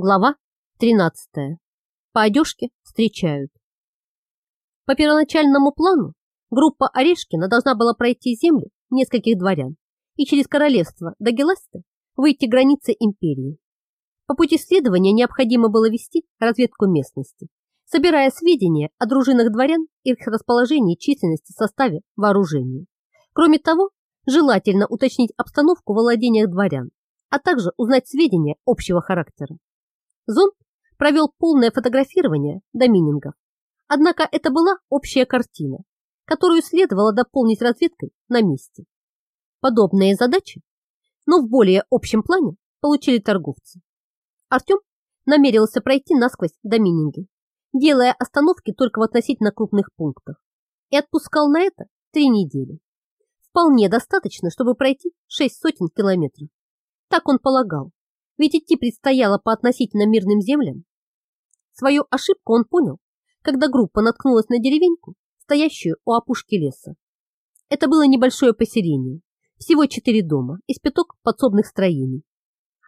Глава 13. По одежке встречают. По первоначальному плану группа Орешкина должна была пройти земли нескольких дворян и через королевство до Геласта выйти границы империи. По пути следования необходимо было вести разведку местности, собирая сведения о дружинах дворян их расположении численности, составе, вооружении. Кроме того, желательно уточнить обстановку в владениях дворян, а также узнать сведения общего характера. Зонд провел полное фотографирование доминингов. Однако это была общая картина, которую следовало дополнить разведкой на месте. Подобные задачи, но в более общем плане, получили торговцы. Артем намерился пройти насквозь домининги, делая остановки только в относительно крупных пунктах, и отпускал на это три недели. Вполне достаточно, чтобы пройти шесть сотен километров. Так он полагал, ведь идти предстояло по относительно мирным землям. Свою ошибку он понял, когда группа наткнулась на деревеньку, стоящую у опушки леса. Это было небольшое поселение, всего четыре дома из пяток подсобных строений.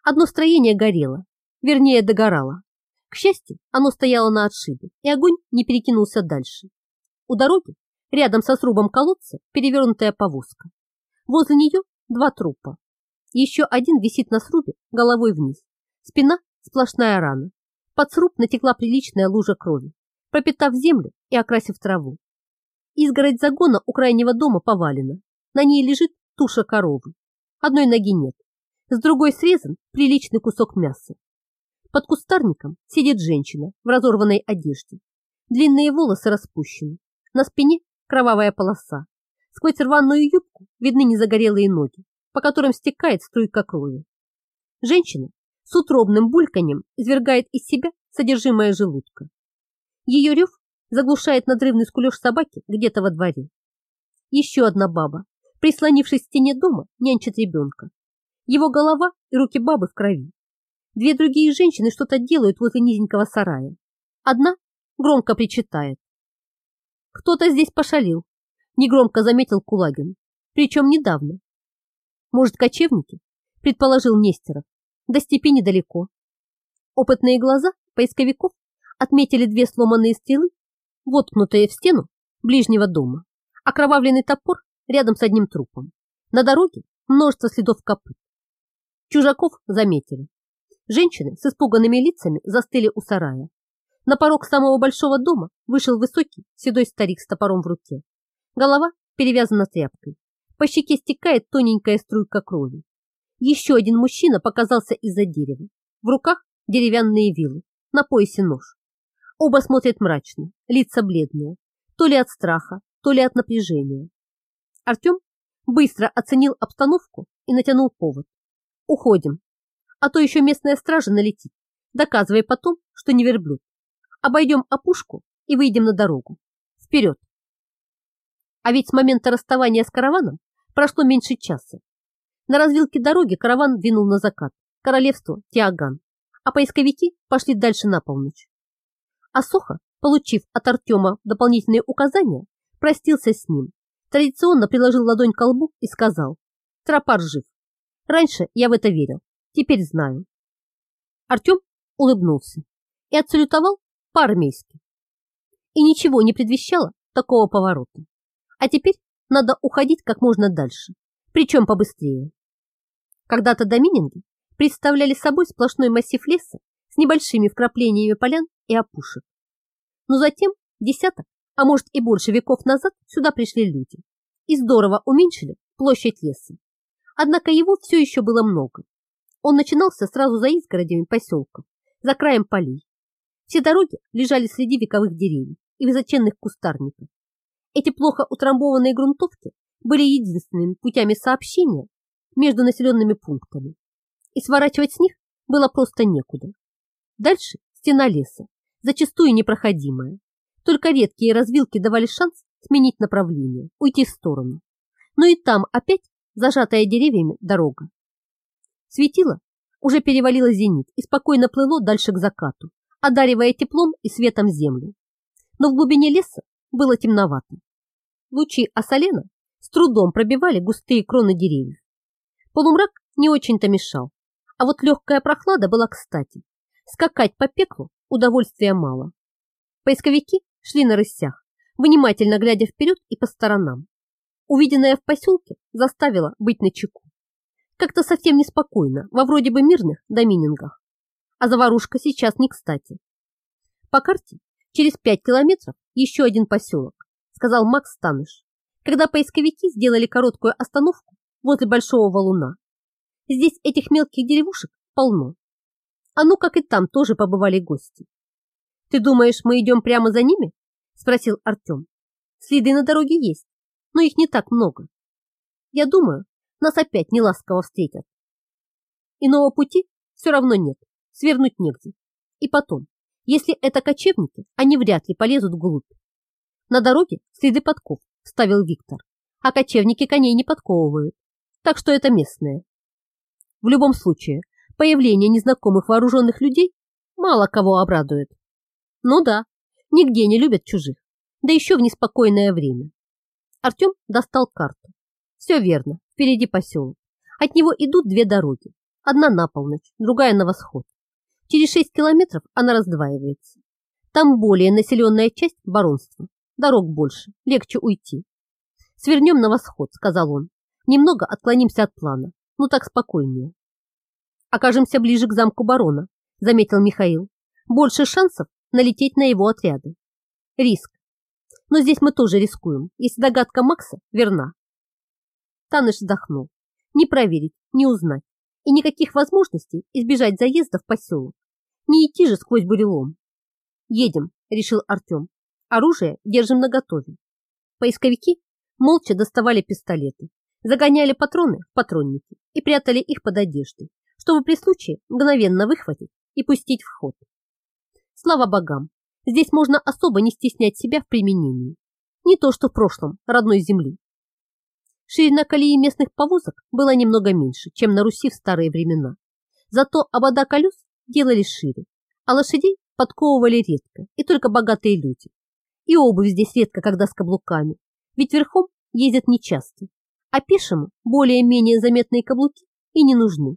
Одно строение горело, вернее догорало. К счастью, оно стояло на отшибе, и огонь не перекинулся дальше. У дороги, рядом со срубом колодца, перевернутая повозка. Возле нее два трупа, еще один висит на срубе головой вниз. Спина – сплошная рана. Под сруб натекла приличная лужа крови, пропитав землю и окрасив траву. Изгородь загона у крайнего дома повалена. На ней лежит туша коровы. Одной ноги нет. С другой срезан приличный кусок мяса. Под кустарником сидит женщина в разорванной одежде. Длинные волосы распущены. На спине кровавая полоса. Сквозь рваную юбку видны незагорелые ноги по которым стекает струйка крови. Женщина с утробным бульканьем извергает из себя содержимое желудка. Ее рев заглушает надрывный скулеж собаки где-то во дворе. Еще одна баба, прислонившись к стене дома, нянчит ребенка. Его голова и руки бабы в крови. Две другие женщины что-то делают возле низенького сарая. Одна громко причитает. Кто-то здесь пошалил, негромко заметил Кулагин. Причем недавно, может, кочевники? Предположил Нестеров. До степи недалеко. Опытные глаза поисковиков отметили две сломанные стрелы, воткнутые в стену ближнего дома, окровавленный топор рядом с одним трупом. На дороге множество следов копыт. Чужаков заметили. Женщины с испуганными лицами застыли у сарая. На порог самого большого дома вышел высокий седой старик с топором в руке. Голова перевязана тряпкой. По щеке стекает тоненькая струйка крови. Еще один мужчина показался из-за дерева. В руках деревянные вилы, на поясе нож. Оба смотрят мрачно, лица бледные, то ли от страха, то ли от напряжения. Артем быстро оценил обстановку и натянул повод. Уходим, а то еще местная стража налетит, доказывая потом, что не верблюд. Обойдем опушку и выйдем на дорогу. Вперед! А ведь с момента расставания с караваном Прошло меньше часа. На развилке дороги караван двинул на закат, королевство Тиаган, а поисковики пошли дальше на полночь. Асоха, получив от Артема дополнительные указания, простился с ним, традиционно приложил ладонь к колбу и сказал, «Тропар жив. Раньше я в это верил, теперь знаю». Артем улыбнулся и отсалютовал по-армейски. И ничего не предвещало такого поворота. А теперь надо уходить как можно дальше, причем побыстрее. Когда-то домининги представляли собой сплошной массив леса с небольшими вкраплениями полян и опушек. Но затем десяток, а может и больше веков назад сюда пришли люди и здорово уменьшили площадь леса. Однако его все еще было много. Он начинался сразу за изгородями поселков, за краем полей. Все дороги лежали среди вековых деревьев и высоченных кустарников. Эти плохо утрамбованные грунтовки были единственными путями сообщения между населенными пунктами, и сворачивать с них было просто некуда. Дальше стена леса, зачастую непроходимая. Только редкие развилки давали шанс сменить направление, уйти в сторону. Но и там опять зажатая деревьями дорога. Светило уже перевалило зенит и спокойно плыло дальше к закату, одаривая теплом и светом землю. Но в глубине леса было темновато. Лучи асалена с трудом пробивали густые кроны деревьев. Полумрак не очень-то мешал, а вот легкая прохлада была кстати. Скакать по пеклу удовольствия мало. Поисковики шли на рысях, внимательно глядя вперед и по сторонам. Увиденное в поселке заставило быть начеку. Как-то совсем неспокойно, во вроде бы мирных доминингах. А заварушка сейчас не кстати. По карте через пять километров еще один поселок, сказал Макс Станыш, когда поисковики сделали короткую остановку возле большого валуна. Здесь этих мелких деревушек полно. А ну, как и там тоже побывали гости. Ты думаешь, мы идем прямо за ними? Спросил Артем. Следы на дороге есть, но их не так много. Я думаю, нас опять неласково встретят. Иного пути все равно нет, свернуть негде. И потом, если это кочевники, они вряд ли полезут вглубь. На дороге следы подков, вставил Виктор, а кочевники коней не подковывают, так что это местные. В любом случае, появление незнакомых вооруженных людей мало кого обрадует. Ну да, нигде не любят чужих, да еще в неспокойное время. Артем достал карту. Все верно, впереди поселок. От него идут две дороги. Одна на полночь, другая на восход. Через шесть километров она раздваивается. Там более населенная часть баронства. Дорог больше, легче уйти. Свернем на восход, сказал он. Немного отклонимся от плана, ну так спокойнее. Окажемся ближе к замку барона, заметил Михаил. Больше шансов налететь на его отряды. Риск. Но здесь мы тоже рискуем, если догадка Макса верна. Таныш вздохнул. Не проверить, не узнать. И никаких возможностей избежать заезда в поселок. Не идти же сквозь бурелом. Едем, решил Артем. Оружие держим наготове. Поисковики молча доставали пистолеты, загоняли патроны в патронники и прятали их под одеждой, чтобы при случае мгновенно выхватить и пустить в ход. Слава богам, здесь можно особо не стеснять себя в применении. Не то, что в прошлом родной земли. Ширина колеи местных повозок была немного меньше, чем на Руси в старые времена. Зато обода колес делали шире, а лошадей подковывали редко и только богатые люди. И обувь здесь редко, когда с каблуками, ведь верхом ездят нечасто, а пешему более-менее заметные каблуки и не нужны.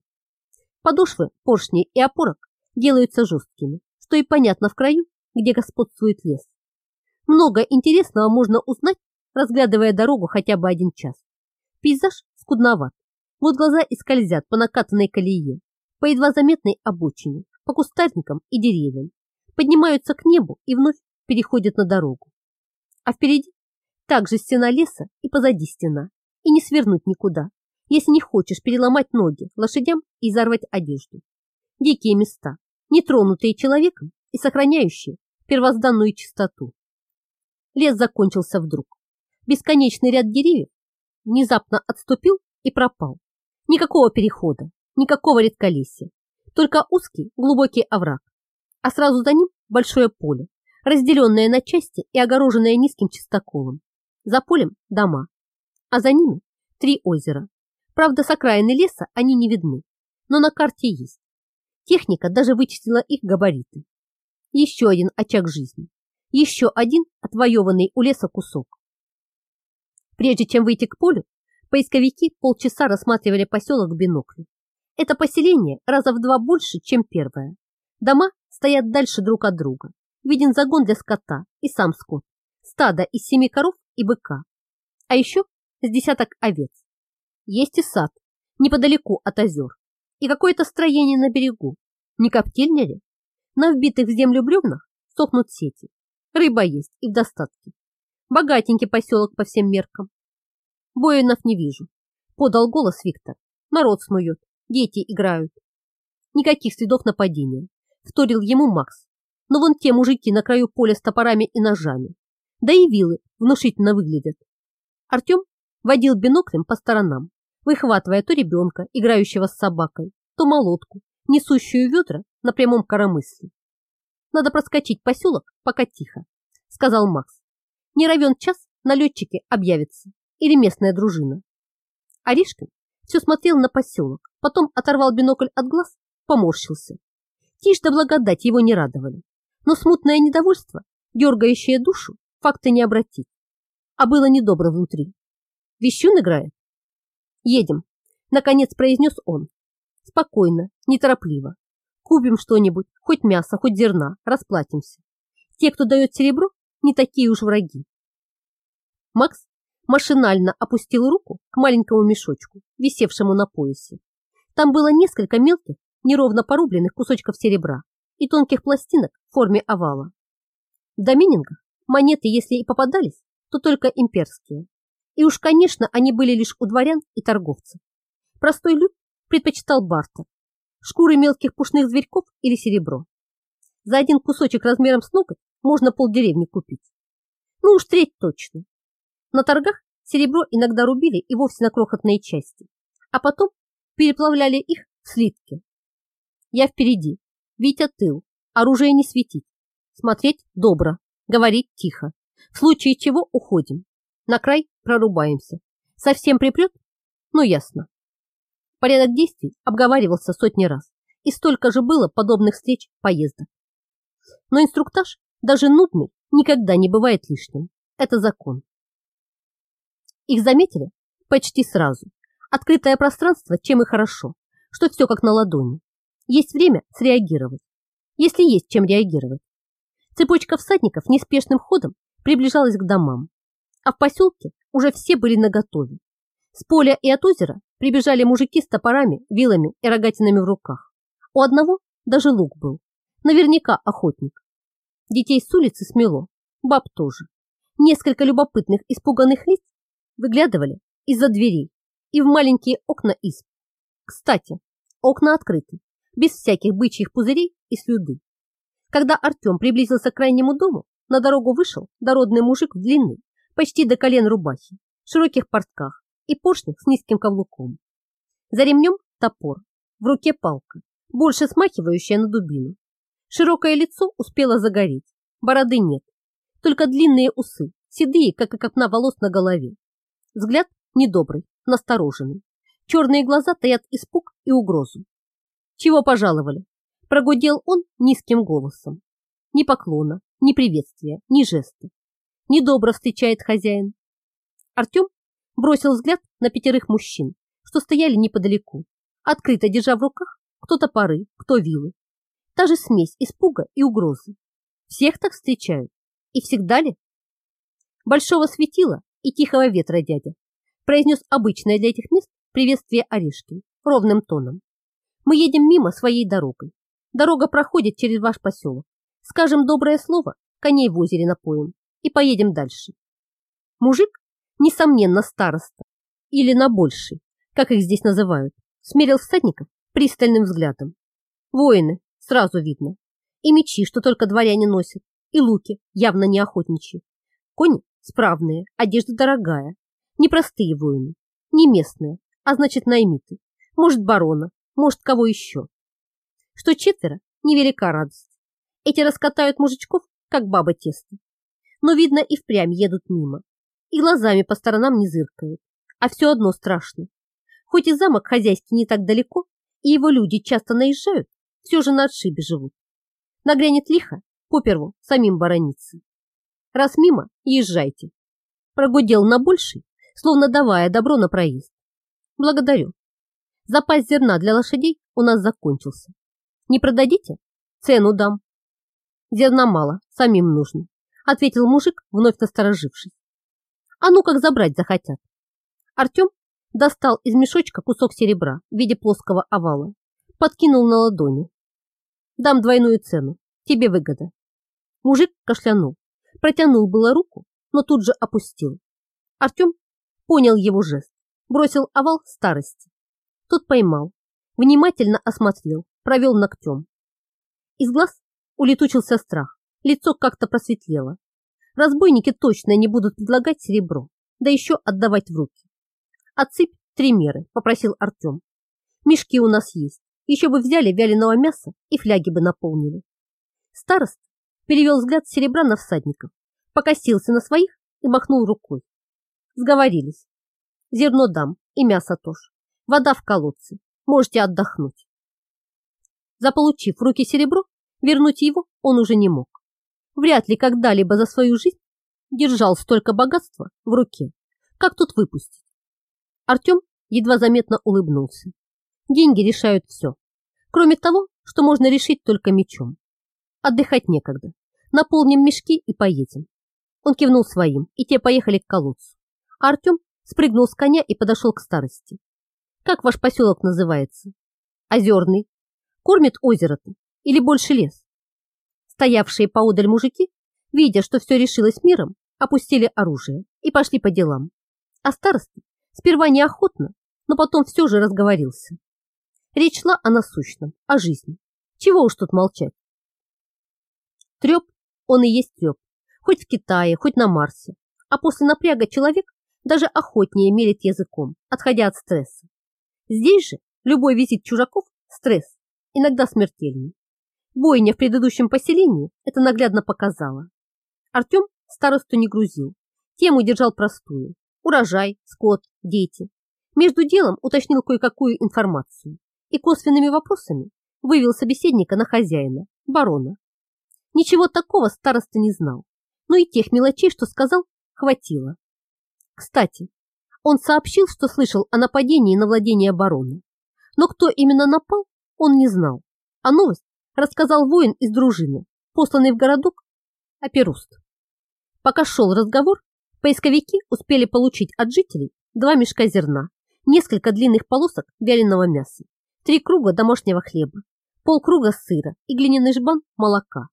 Подошвы, поршни и опорок делаются жесткими, что и понятно в краю, где господствует лес. Много интересного можно узнать, разглядывая дорогу хотя бы один час. Пейзаж скудноват. Вот глаза и скользят по накатанной колее, по едва заметной обочине, по кустарникам и деревьям, поднимаются к небу и вновь переходят на дорогу. А впереди также стена леса и позади стена, и не свернуть никуда, если не хочешь переломать ноги лошадям и изорвать одежду. Дикие места, нетронутые человеком и сохраняющие первозданную чистоту. Лес закончился вдруг. Бесконечный ряд деревьев внезапно отступил и пропал. Никакого перехода, никакого редколесья, только узкий глубокий овраг, а сразу за ним большое поле, разделенное на части и огороженное низким чистоколом. За полем дома, а за ними три озера. Правда, с окраины леса они не видны, но на карте есть. Техника даже вычислила их габариты. Еще один очаг жизни. Еще один отвоеванный у леса кусок. Прежде чем выйти к полю, поисковики полчаса рассматривали поселок в бинокле. Это поселение раза в два больше, чем первое. Дома стоят дальше друг от друга. Виден загон для скота и сам скот. Стадо из семи коров и быка. А еще с десяток овец. Есть и сад, неподалеку от озер. И какое-то строение на берегу. Не коптильня ли? На вбитых в землю бревнах сохнут сети. Рыба есть и в достатке. Богатенький поселок по всем меркам. Воинов не вижу. Подал голос Виктор. Народ снует, дети играют. Никаких следов нападения. Вторил ему Макс. Но вон те мужики на краю поля с топорами и ножами. Да и вилы внушительно выглядят. Артем водил биноклем по сторонам, выхватывая то ребенка, играющего с собакой, то молотку, несущую ведра на прямом коромысле. Надо проскочить поселок, пока тихо, сказал Макс. Не равен час налетчики объявятся или местная дружина. Оришкин все смотрел на поселок, потом оторвал бинокль от глаз, поморщился. Тишь да благодать его не радовали, но смутное недовольство, дергающее душу, факты не обратить. А было недобро внутри. Вещун играет? Едем, наконец произнес он. Спокойно, неторопливо. Купим что-нибудь, хоть мясо, хоть зерна, расплатимся. Те, кто дает серебро, не такие уж враги. Макс машинально опустил руку к маленькому мешочку, висевшему на поясе. Там было несколько мелких, неровно порубленных кусочков серебра и тонких пластинок в форме овала. В доминингах монеты, если и попадались, то только имперские. И уж, конечно, они были лишь у дворян и торговцев. Простой люд предпочитал бартер, шкуры мелких пушных зверьков или серебро. За один кусочек размером с ноготь можно полдеревни купить. Ну уж треть точно. На торгах серебро иногда рубили и вовсе на крохотные части, а потом переплавляли их в слитки. Я впереди, Витя тыл, оружие не светить, смотреть добро, говорить тихо, в случае чего уходим, на край прорубаемся. Совсем припрет? Ну ясно. Порядок действий обговаривался сотни раз, и столько же было подобных встреч, поездок. Но инструктаж, даже нудный, никогда не бывает лишним. Это закон. Их заметили почти сразу. Открытое пространство, чем и хорошо, что все как на ладони. Есть время среагировать, если есть чем реагировать. Цепочка всадников неспешным ходом приближалась к домам, а в поселке уже все были наготове. С поля и от озера прибежали мужики с топорами, вилами и рогатинами в руках. У одного даже лук был. Наверняка охотник. Детей с улицы смело, баб тоже. Несколько любопытных, испуганных лиц выглядывали из-за дверей и в маленькие окна изб. Кстати, окна открыты, без всяких бычьих пузырей и слюды. Когда Артем приблизился к крайнему дому, на дорогу вышел дородный мужик в длинной, почти до колен рубахе, широких портках и поршнях с низким каблуком. За ремнем топор, в руке палка, больше смахивающая на дубину. Широкое лицо успело загореть, бороды нет, только длинные усы, седые, как и копна волос на голове. Взгляд недобрый, настороженный. Черные глаза таят испуг и угрозу. Чего пожаловали? Прогудел он низким голосом. Ни поклона, ни приветствия, ни жеста. Недобро встречает хозяин. Артем бросил взгляд на пятерых мужчин, что стояли неподалеку, открыто держа в руках кто топоры, кто вилы, Та же смесь испуга и угрозы. Всех так встречают. И всегда ли? Большого светила и тихого ветра дядя произнес обычное для этих мест приветствие Орешкин ровным тоном. Мы едем мимо своей дорогой. Дорога проходит через ваш поселок. Скажем доброе слово, коней в озере напоим и поедем дальше. Мужик, несомненно, староста или на больший, как их здесь называют, смерил всадников пристальным взглядом. Воины, сразу видно. И мечи, что только дворяне носят, и луки, явно не охотничьи. Кони справные, одежда дорогая. Не простые воины, не местные, а значит наймиты. Может, барона, может, кого еще. Что четверо, невелика радость. Эти раскатают мужичков, как баба тесто. Но, видно, и впрямь едут мимо. И глазами по сторонам не зыркают. А все одно страшно. Хоть и замок хозяйский не так далеко, и его люди часто наезжают, все же на отшибе живут. Нагрянет лихо, поперву самим борониться. Раз мимо, езжайте. Прогудел на больший, словно давая добро на проезд. Благодарю. Запас зерна для лошадей у нас закончился. Не продадите? Цену дам. Зерна мало, самим нужно, ответил мужик, вновь насторожившись. А ну как забрать захотят. Артем достал из мешочка кусок серебра в виде плоского овала, подкинул на ладони. Дам двойную цену, тебе выгода. Мужик кашлянул, протянул было руку, но тут же опустил. Артем понял его жест, бросил овал старости. Тот поймал, внимательно осмотрел, провел ногтем. Из глаз улетучился страх, лицо как-то просветлело. Разбойники точно не будут предлагать серебро, да еще отдавать в руки. «Отсыпь три меры», – попросил Артем. «Мешки у нас есть, еще бы взяли вяленого мяса и фляги бы наполнили». Старост перевел взгляд с серебра на всадников, покосился на своих и махнул рукой. Сговорились. Зерно дам и мясо тоже. Вода в колодце. Можете отдохнуть. Заполучив в руки серебро, вернуть его он уже не мог. Вряд ли когда-либо за свою жизнь держал столько богатства в руке. Как тут выпустить? Артем едва заметно улыбнулся. Деньги решают все. Кроме того, что можно решить только мечом. Отдыхать некогда. Наполним мешки и поедем. Он кивнул своим, и те поехали к колодцу. А Артем спрыгнул с коня и подошел к старости. Как ваш поселок называется? Озерный. Кормит озеро-то или больше лес? Стоявшие поодаль мужики, видя, что все решилось миром, опустили оружие и пошли по делам. А староста сперва неохотно, но потом все же разговорился. Речь шла о насущном, о жизни. Чего уж тут молчать? Треп, он и есть треп. Хоть в Китае, хоть на Марсе. А после напряга человек даже охотнее мерит языком, отходя от стресса. Здесь же любой визит чужаков – стресс, иногда смертельный. Бойня в предыдущем поселении это наглядно показала. Артем старосту не грузил, тему держал простую – урожай, скот, дети. Между делом уточнил кое-какую информацию и косвенными вопросами вывел собеседника на хозяина, барона. Ничего такого староста не знал, но и тех мелочей, что сказал, хватило. Кстати, он сообщил, что слышал о нападении на владение барона, но кто именно напал, он не знал, а новость рассказал воин из дружины, посланный в городок Аперуст. Пока шел разговор, поисковики успели получить от жителей два мешка зерна, несколько длинных полосок вяленого мяса, три круга домашнего хлеба, полкруга сыра и глиняный жбан молока.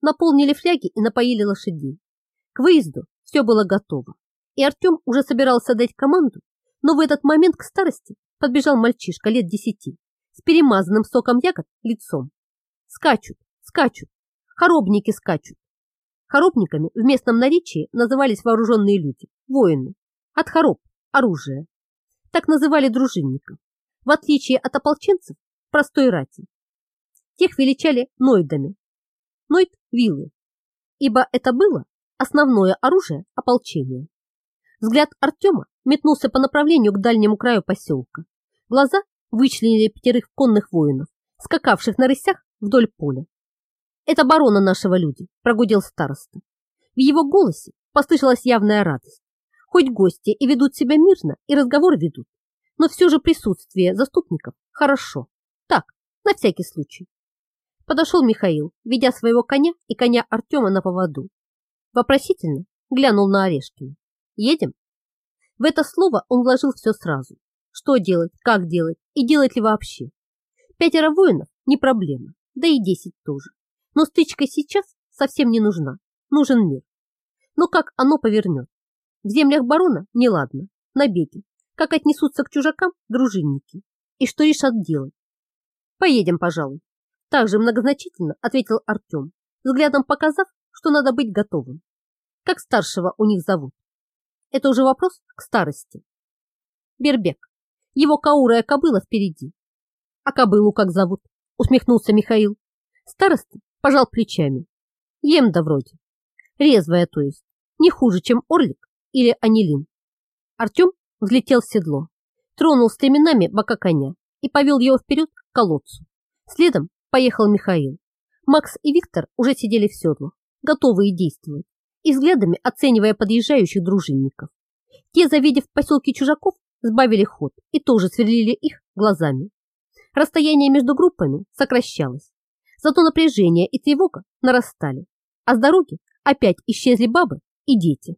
Наполнили фляги и напоили лошадей. К выезду все было готово, и Артем уже собирался дать команду, но в этот момент к старости подбежал мальчишка лет десяти с перемазанным соком ягод лицом. Скачут, скачут, хоробники скачут. Хоробниками в местном наречии назывались вооруженные люди, воины. От хороб – оружие. Так называли дружинников. В отличие от ополченцев, простой рати. Тех величали нойдами. Нойд – вилы. Ибо это было основное оружие ополчения. Взгляд Артема метнулся по направлению к дальнему краю поселка. Глаза вычленили пятерых конных воинов, скакавших на рысях вдоль поля. «Это барона нашего люди», – прогудел староста. В его голосе послышалась явная радость. Хоть гости и ведут себя мирно, и разговор ведут, но все же присутствие заступников хорошо. Так, на всякий случай. Подошел Михаил, ведя своего коня и коня Артема на поводу. Вопросительно глянул на Орешкина. Едем? В это слово он вложил все сразу. Что делать, как делать и делать ли вообще. Пятеро воинов не проблема, да и десять тоже. Но стычка сейчас совсем не нужна. Нужен мир. Но как оно повернет? В землях барона неладно, набеги. Как отнесутся к чужакам дружинники? И что решат делать? Поедем, пожалуй. Также многозначительно ответил Артем, взглядом показав, что надо быть готовым. Как старшего у них зовут? Это уже вопрос к старости. Бербек. Его каурая кобыла впереди. А кобылу как зовут? Усмехнулся Михаил. Староста пожал плечами. Ем да вроде. Резвая, то есть. Не хуже, чем орлик или анилин. Артем взлетел в седло, тронул стременами бока коня и повел его вперед к колодцу. Следом поехал Михаил. Макс и Виктор уже сидели в седлах, готовые действовать и взглядами оценивая подъезжающих дружинников. Те, завидев в поселке чужаков, сбавили ход и тоже сверлили их глазами. Расстояние между группами сокращалось, зато напряжение и тревога нарастали, а с дороги опять исчезли бабы и дети.